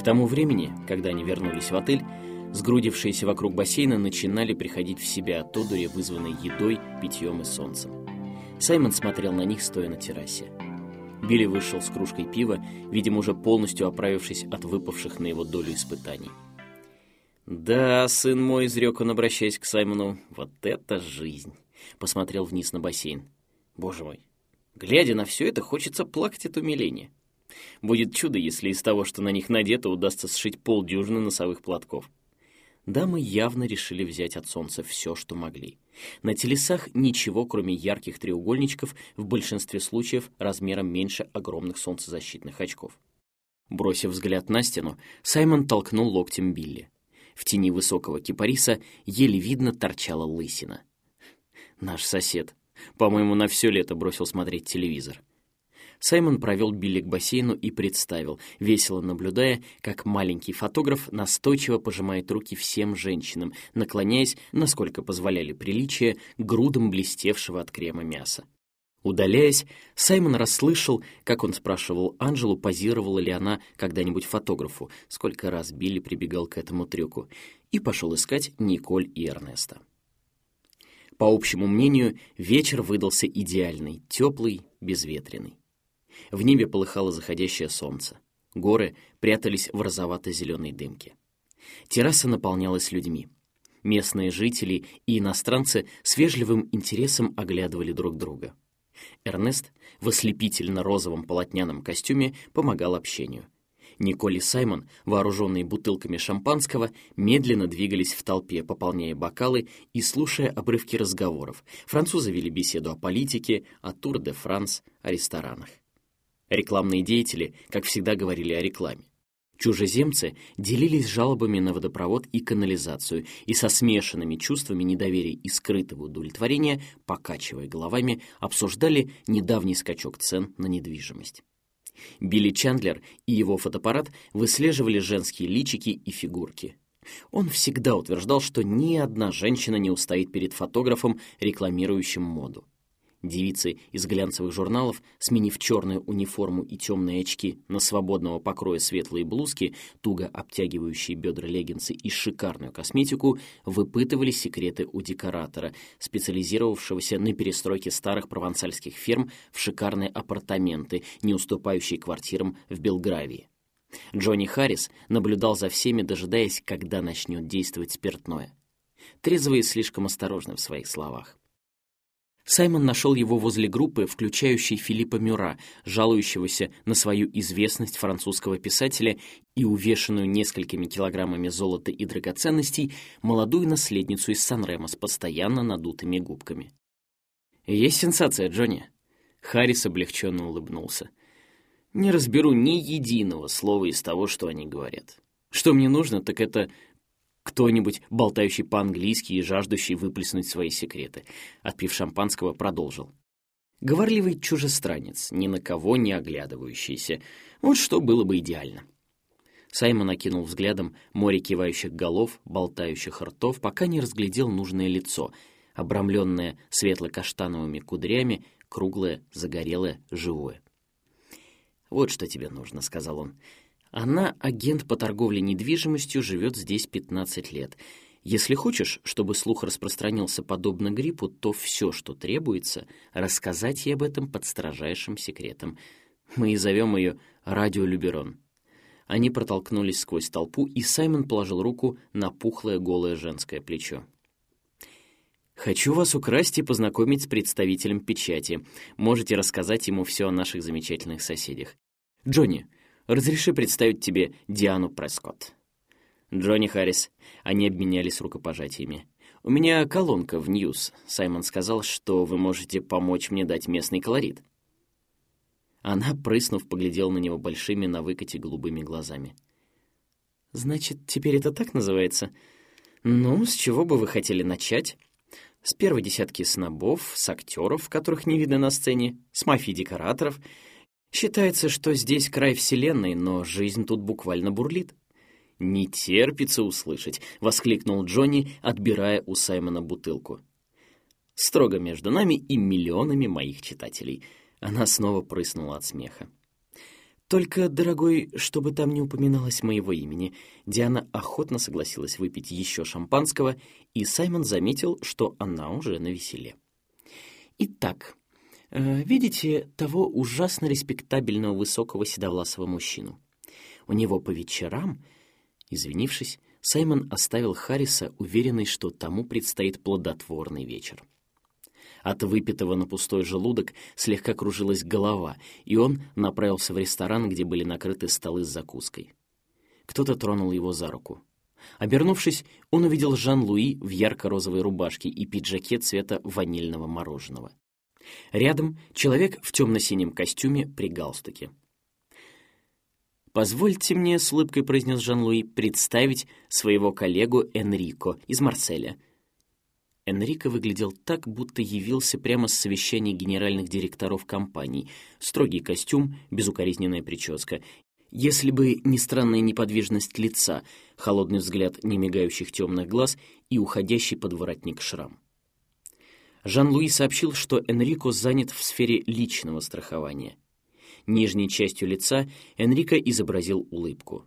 К тому времени, когда они вернулись в отель, сгрудившиеся вокруг бассейна начинали приходить в себя от одури, вызванной едой, питьем и солнцем. Саймон смотрел на них, стоя на террасе. Билли вышел с кружкой пива, видимо, уже полностью оправившись от выпавших на его долю испытаний. «Да, сын мой», — изрек он, обращаясь к Саймону, — «вот это жизнь!» Посмотрел вниз на бассейн. «Боже мой! Глядя на все это, хочется плакать от умиления. Будет чудо, если из того, что на них надето, удастся сшить полдюжины носовых платков». Дамы явно решили взять от солнца все, что могли. На телесах ничего, кроме ярких треугольничков, в большинстве случаев размером меньше огромных солнцезащитных очков. Бросив взгляд на стену, Саймон толкнул локтем Билли. В тени высокого кипариса еле видно торчала лысина. «Наш сосед. По-моему, на все лето бросил смотреть телевизор». Саймон провел Билли к бассейну и представил, весело наблюдая, как маленький фотограф настойчиво пожимает руки всем женщинам, наклоняясь, насколько позволяли приличия, грудам блестевшего от крема мяса. Удаляясь, Саймон расслышал, как он спрашивал Анжелу, позировала ли она когда-нибудь фотографу, сколько раз Билли прибегал к этому трюку, и пошел искать Николь и Эрнеста. По общему мнению, вечер выдался идеальный, теплый, безветренный. В небе полыхало заходящее солнце. Горы прятались в розовато-зеленой дымке. Терраса наполнялась людьми. Местные жители и иностранцы с вежливым интересом оглядывали друг друга. Эрнест в ослепительно-розовом полотняном костюме помогал общению. Николь и Саймон, вооруженные бутылками шампанского, медленно двигались в толпе, пополняя бокалы и слушая обрывки разговоров. Французы вели беседу о политике, о Тур-де-Франс, о ресторанах. Рекламные деятели, как всегда, говорили о рекламе. Чужеземцы делились жалобами на водопровод и канализацию и со смешанными чувствами недоверия и скрытого удовлетворения, покачивая головами, обсуждали недавний скачок цен на недвижимость. Билли Чандлер и его фотоаппарат выслеживали женские личики и фигурки. Он всегда утверждал, что ни одна женщина не устоит перед фотографом, рекламирующим моду. Девицы из глянцевых журналов, сменив черную униформу и темные очки на свободного покроя светлые блузки, туго обтягивающие бедра леггинсы и шикарную косметику, выпытывали секреты у декоратора, специализировавшегося на перестройке старых провансальских ферм в шикарные апартаменты, не уступающие квартирам в Белгравии. Джонни Харрис наблюдал за всеми, дожидаясь, когда начнет действовать спиртное. Трезвые слишком осторожны в своих словах. Саймон нашел его возле группы, включающей Филиппа Мюра, жалующегося на свою известность французского писателя и увешанную несколькими килограммами золота и драгоценностей молодую наследницу из Сан-Ремо с постоянно надутыми губками. «Есть сенсация, Джонни?» Харрис облегченно улыбнулся. «Не разберу ни единого слова из того, что они говорят. Что мне нужно, так это кто-нибудь, болтающий по-английски и жаждущий выплеснуть свои секреты. Отпив шампанского, продолжил. Говорливый чужестранец, ни на кого не оглядывающийся. Вот что было бы идеально. Саймон окинул взглядом море кивающих голов, болтающих ртов, пока не разглядел нужное лицо, обрамленное светло-каштановыми кудрями, круглое, загорелое, живое. «Вот что тебе нужно», — сказал он. Она агент по торговле недвижимостью, живет здесь 15 лет. Если хочешь, чтобы слух распространился подобно гриппу, то все, что требуется, рассказать ей об этом под строжайшим секретом. Мы и зовем ее Радио Люберон. Они протолкнулись сквозь толпу, и Саймон положил руку на пухлое голое женское плечо. «Хочу вас украсть и познакомить с представителем печати. Можете рассказать ему все о наших замечательных соседях. Джонни, Разреши представить тебе Диану Прескотт». «Джонни Харрис». Они обменялись рукопожатиями. «У меня колонка в Ньюс. Саймон сказал, что вы можете помочь мне дать местный колорит». Она, прыснув, поглядела на него большими на выкате голубыми глазами. «Значит, теперь это так называется? Ну, с чего бы вы хотели начать?» С первой десятки снобов, с актеров, которых не видно на сцене, с мафий-декораторов — Считается, что здесь край вселенной, но жизнь тут буквально бурлит. «Не терпится услышать», — воскликнул Джонни, отбирая у Саймона бутылку. «Строго между нами и миллионами моих читателей». Она снова прыснула от смеха. Только, дорогой, чтобы там не упоминалось моего имени, Диана охотно согласилась выпить еще шампанского, и Саймон заметил, что она уже на веселе. Итак, видите того ужасно респектабельного высокого седовласого мужчину? У него по вечерам, извинившись, Саймон оставил Харриса, уверенный, что тому предстоит плодотворный вечер. От выпитого на пустой желудок слегка кружилась голова, и он направился в ресторан, где были накрыты столы с закуской. Кто-то тронул его за руку. Обернувшись, он увидел Жан-Луи в ярко-розовой рубашке и пиджаке цвета ванильного мороженого. Рядом человек в темно-синем костюме при галстуке. «Позвольте мне», — с улыбкой произнес Жан-Луи, — «представить своего коллегу Энрико из Марселя». Энрико выглядел так, будто явился прямо с совещания генеральных директоров компаний. Строгий костюм, безукоризненная прическа. Если бы не странная неподвижность лица, холодный взгляд немигающих темных глаз и уходящий под воротник шрам. Жан-Луи сообщил, что Энрико занят в сфере личного страхования — Нижней частью лица Энрико изобразил улыбку.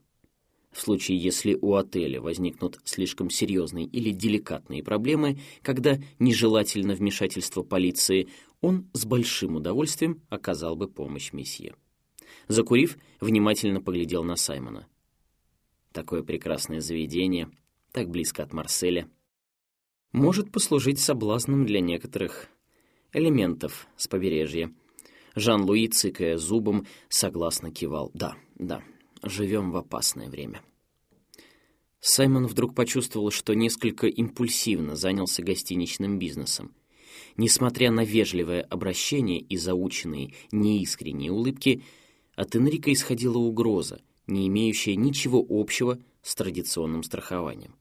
В случае, если у отеля возникнут слишком серьезные или деликатные проблемы, когда нежелательно вмешательство полиции, он с большим удовольствием оказал бы помощь месье. Закурив, внимательно поглядел на Саймона. Такое прекрасное заведение, так близко от Марселя. Может послужить соблазном для некоторых элементов с побережья. Жан-Луи, цыкая зубом, согласно кивал. «Да, да, живем в опасное время». Саймон вдруг почувствовал, что несколько импульсивно занялся гостиничным бизнесом. Несмотря на вежливое обращение и заученные неискренние улыбки, от Энрика исходила угроза, не имеющая ничего общего с традиционным страхованием.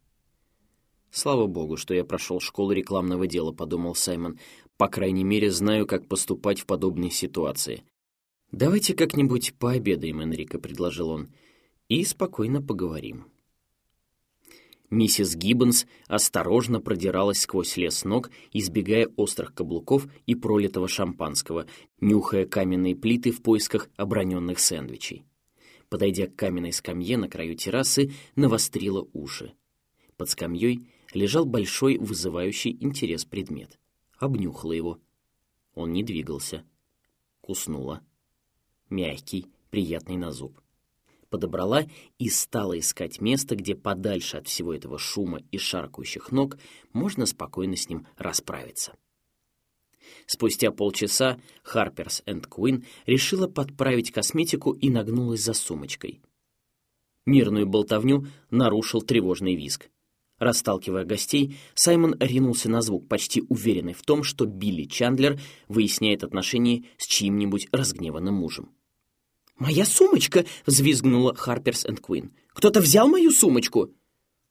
«Слава богу, что я прошел школу рекламного дела», — подумал Саймон. «По крайней мере, знаю, как поступать в подобной ситуации». «Давайте как-нибудь пообедаем, Энрико», — предложил он, — «и спокойно поговорим». Миссис Гиббонс осторожно продиралась сквозь лес ног, избегая острых каблуков и пролитого шампанского, нюхая каменные плиты в поисках оброненных сэндвичей. Подойдя к каменной скамье на краю террасы, навострила уши. Под скамьей лежал большой вызывающий интерес предмет. Обнюхала его. Он не двигался. Куснула. Мягкий, приятный на зуб. Подобрала и стала искать место, где подальше от всего этого шума и шаркающих ног можно спокойно с ним расправиться. Спустя полчаса Харперс энд Куин решила подправить косметику и нагнулась за сумочкой. Мирную болтовню нарушил тревожный визг. Расталкивая гостей, Саймон ринулся на звук, почти уверенный в том, что Билли Чандлер выясняет отношения с чьим-нибудь разгневанным мужем. «Моя сумочка!» — взвизгнула Харперс энд Куин. «Кто-то взял мою сумочку!»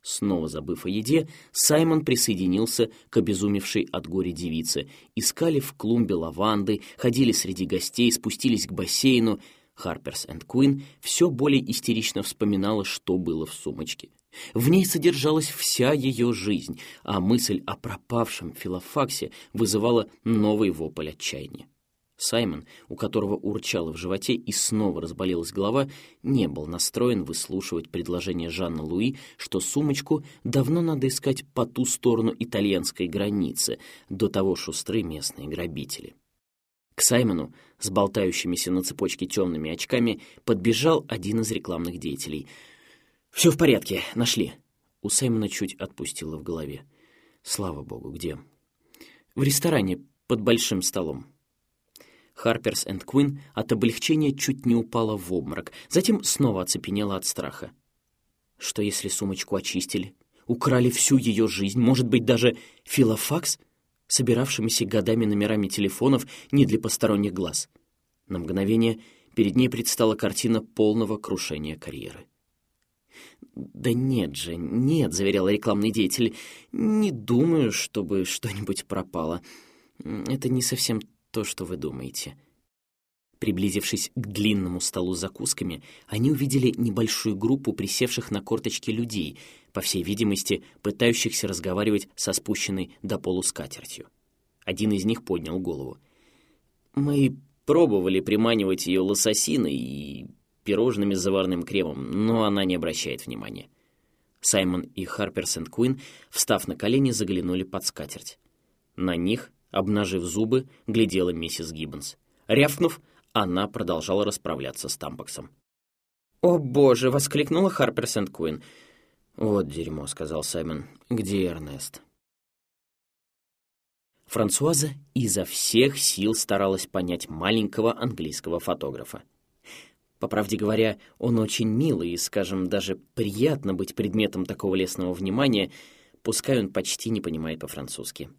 Снова забыв о еде, Саймон присоединился к обезумевшей от горя девице. Искали в клумбе лаванды, ходили среди гостей, спустились к бассейну. Харперс энд Куин все более истерично вспоминала, что было в сумочке. В ней содержалась вся ее жизнь, а мысль о пропавшем Филофаксе вызывала новый вопль отчаяния. Саймон, у которого урчало в животе и снова разболелась голова, не был настроен выслушивать предложение Жанна Луи, что сумочку давно надо искать по ту сторону итальянской границы, до того шустры местные грабители. К Саймону с болтающимися на цепочке темными очками подбежал один из рекламных деятелей — «Все в порядке, нашли». У Саймона чуть отпустило в голове. «Слава богу, где?» «В ресторане, под большим столом». Харперс энд Квин от облегчения чуть не упала в обморок, затем снова оцепенела от страха. Что если сумочку очистили? Украли всю ее жизнь, может быть, даже филофакс, собиравшимися годами номерами телефонов не для посторонних глаз. На мгновение перед ней предстала картина полного крушения карьеры. «Да нет же, нет», — заверял рекламный деятель. «Не думаю, чтобы что-нибудь пропало. Это не совсем то, что вы думаете». Приблизившись к длинному столу с закусками, они увидели небольшую группу присевших на корточки людей, по всей видимости, пытающихся разговаривать со спущенной до полу скатертью. Один из них поднял голову. «Мы пробовали приманивать ее лососиной и пирожными с заварным кремом, но она не обращает внимания. Саймон и Харпер Сент-Куин, встав на колени, заглянули под скатерть. На них, обнажив зубы, глядела миссис Гиббонс. Рявкнув, она продолжала расправляться с тампаксом. «О, боже!» — воскликнула Харпер Сент-Куин. «Вот дерьмо», — сказал Саймон. «Где Эрнест?» Франсуаза изо всех сил старалась понять маленького английского фотографа. По правде говоря, он очень милый и, скажем, даже приятно быть предметом такого лестного внимания, пускай он почти не понимает по-французски.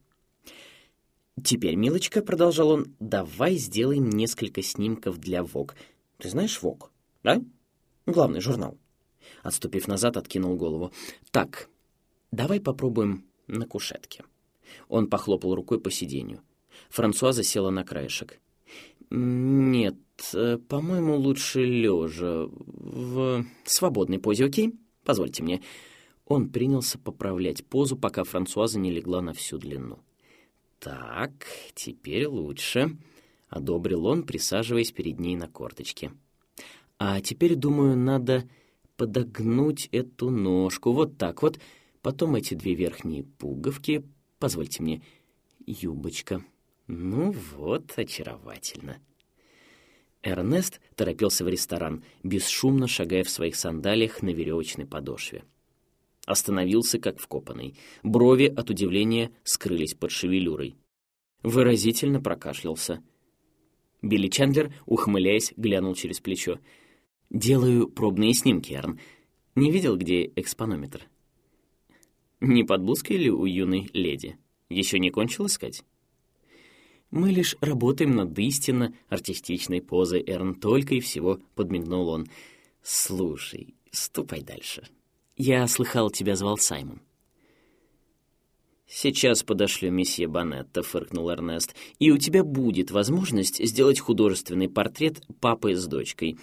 «Теперь, милочка», — продолжал он, — «давай сделаем несколько снимков для ВОК. Ты знаешь ВОК, да? Главный журнал». Отступив назад, откинул голову. «Так, давай попробуем на кушетке». Он похлопал рукой по сиденью. Франсуаза села на краешек. «Нет, по-моему, лучше лежа. В свободной позе, окей? Позвольте мне». Он принялся поправлять позу, пока Франсуаза не легла на всю длину. «Так, теперь лучше», — одобрил он, присаживаясь перед ней на корточке. «А теперь, думаю, надо подогнуть эту ножку вот так вот, потом эти две верхние пуговки, позвольте мне, юбочка». Ну вот, очаровательно. Эрнест торопился в ресторан, бесшумно шагая в своих сандалиях на веревочной подошве. Остановился, как вкопанный. Брови от удивления скрылись под шевелюрой. Выразительно прокашлялся. Билли Чандлер, ухмыляясь, глянул через плечо. «Делаю пробные снимки, Эрн. Не видел, где экспонометр?» «Не под блузкой ли у юной леди? Еще не кончил искать?» Мы лишь работаем над истинно артистичной позой, Эрн, только и всего подмигнул он. Слушай, ступай дальше. Я слыхал, тебя звал Саймон. «Сейчас подошлю месье Банетта», — фыркнул Эрнест, «и у тебя будет возможность сделать художественный портрет папы с дочкой.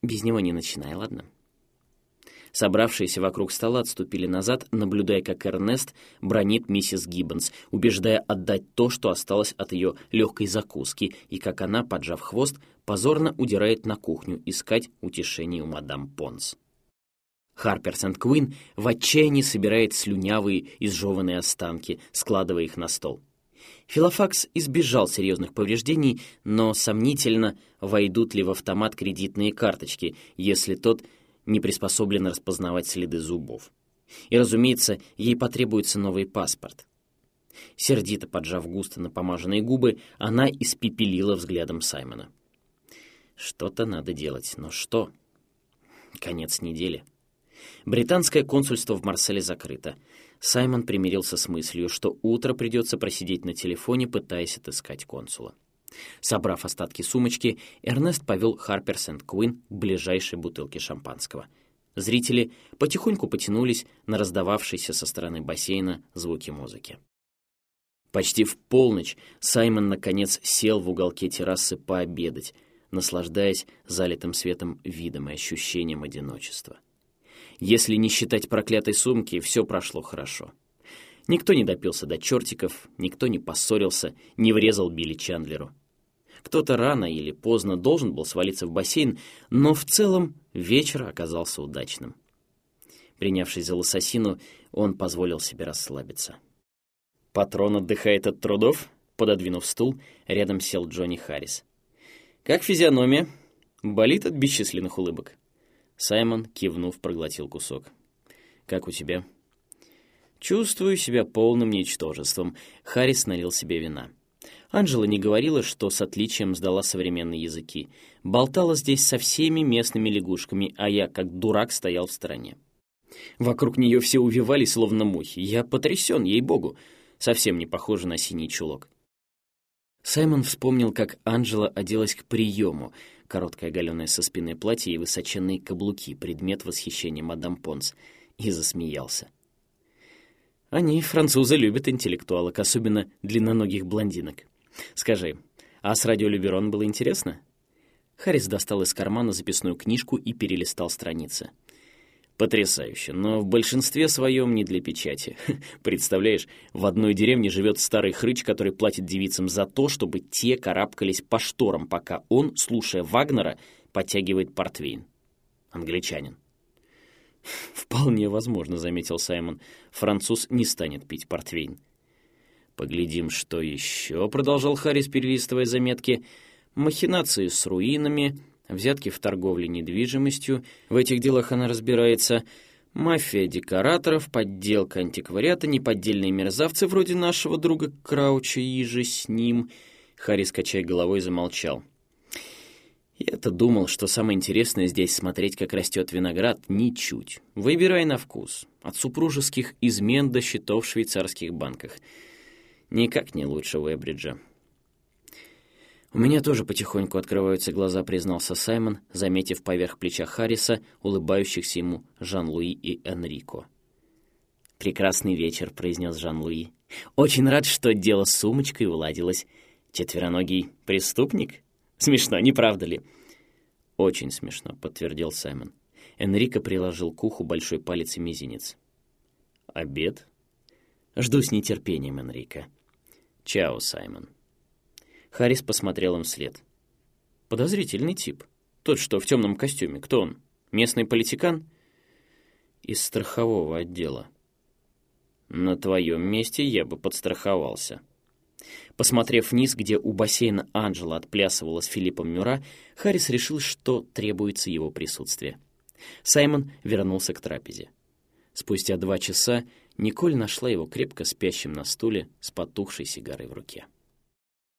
Без него не начинай, ладно?» Собравшиеся вокруг стола отступили назад, наблюдая, как Эрнест бронит миссис Гиббонс, убеждая отдать то, что осталось от ее легкой закуски, и как она, поджав хвост, позорно удирает на кухню искать утешение у мадам Понс. Харпер Сент-Куин в отчаянии собирает слюнявые изжеванные останки, складывая их на стол. Филофакс избежал серьезных повреждений, но сомнительно, войдут ли в автомат кредитные карточки, если тот не приспособлена распознавать следы зубов. И, разумеется, ей потребуется новый паспорт. Сердито поджав густо напомаженные губы, она испепелила взглядом Саймона. Что-то надо делать, но что? Конец недели. Британское консульство в Марселе закрыто. Саймон примирился с мыслью, что утро придется просидеть на телефоне, пытаясь отыскать консула. Собрав остатки сумочки, Эрнест повел Харпер Сент-Куин к ближайшей бутылке шампанского. Зрители потихоньку потянулись на раздававшиеся со стороны бассейна звуки музыки. Почти в полночь Саймон, наконец, сел в уголке террасы пообедать, наслаждаясь залитым светом видом и ощущением одиночества. Если не считать проклятой сумки, все прошло хорошо. Никто не допился до чертиков, никто не поссорился, не врезал Билли Чандлеру. Кто-то рано или поздно должен был свалиться в бассейн, но в целом вечер оказался удачным. Принявшись за лососину, он позволил себе расслабиться. «Патрон отдыхает от трудов?» Пододвинув стул, рядом сел Джонни Харрис. «Как физиономия?» «Болит от бесчисленных улыбок». Саймон, кивнув, проглотил кусок. «Как у тебя?» «Чувствую себя полным ничтожеством». Харрис налил себе вина. Анжела не говорила, что с отличием сдала современные языки. Болтала здесь со всеми местными лягушками, а я, как дурак, стоял в стороне. Вокруг нее все увивались, словно мухи. Я потрясен, ей-богу. Совсем не похоже на синий чулок. Саймон вспомнил, как Анжела оделась к приему. Короткое оголенное со спины платье и высоченные каблуки, предмет восхищения мадам Понс, и засмеялся. Они, французы, любят интеллектуалок, особенно длинноногих блондинок. Скажи, а с радио Люберон было интересно?» Харрис достал из кармана записную книжку и перелистал страницы. Потрясающе, но в большинстве своем не для печати. Представляешь, в одной деревне живет старый хрыч, который платит девицам за то, чтобы те карабкались по шторам, пока он, слушая Вагнера, подтягивает портвейн. Англичанин. «Вполне возможно», — заметил Саймон. «Француз не станет пить портвейн». «Поглядим, что еще», — продолжал Харрис, перелистывая заметки. «Махинации с руинами, взятки в торговле недвижимостью. В этих делах она разбирается. Мафия декораторов, подделка антиквариата, неподдельные мерзавцы вроде нашего друга Крауча и же с ним». Харрис, качая головой, замолчал. Я-то думал, что самое интересное здесь смотреть, как растет виноград, ничуть. Выбирай на вкус. От супружеских измен до счетов в швейцарских банках. Никак не лучше Уэбриджа. «У меня тоже потихоньку открываются глаза», — признался Саймон, заметив поверх плеча Харриса улыбающихся ему Жан-Луи и Энрико. «Прекрасный вечер», — произнес Жан-Луи. «Очень рад, что дело с сумочкой уладилось. Четвероногий преступник?» Смешно, не правда ли?» «Очень смешно», — подтвердил Саймон. Энрико приложил к уху большой палец и мизинец. «Обед?» «Жду с нетерпением, Энрико». «Чао, Саймон». Харрис посмотрел им вслед. «Подозрительный тип. Тот, что в темном костюме. Кто он? Местный политикан?» «Из страхового отдела». «На твоем месте я бы подстраховался». Посмотрев вниз, где у бассейна Анжела отплясывала с Филиппом Мюра, Харрис решил, что требуется его присутствие. Саймон вернулся к трапезе. Спустя два часа Николь нашла его крепко спящим на стуле с потухшей сигарой в руке.